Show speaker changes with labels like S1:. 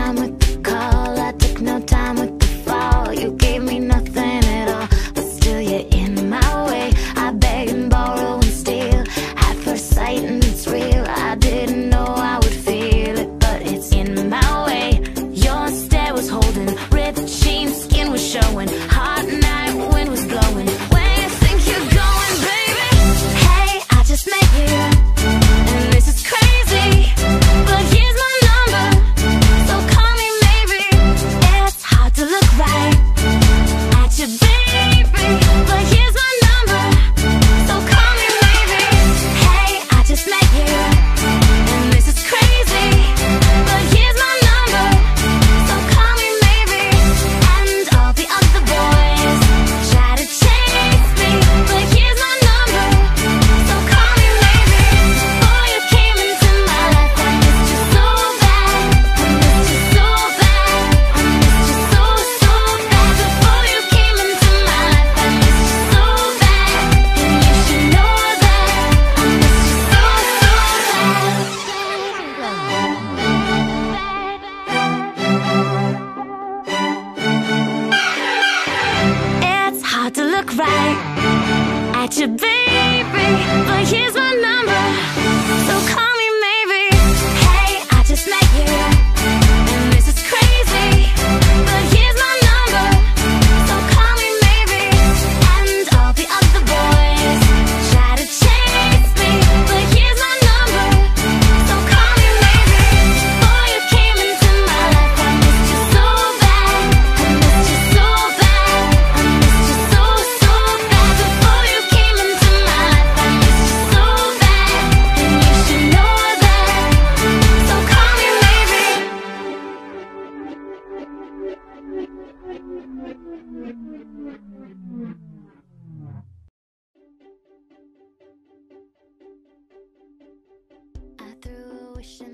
S1: i'm a to be look right at your baby, but here's my number. Wishing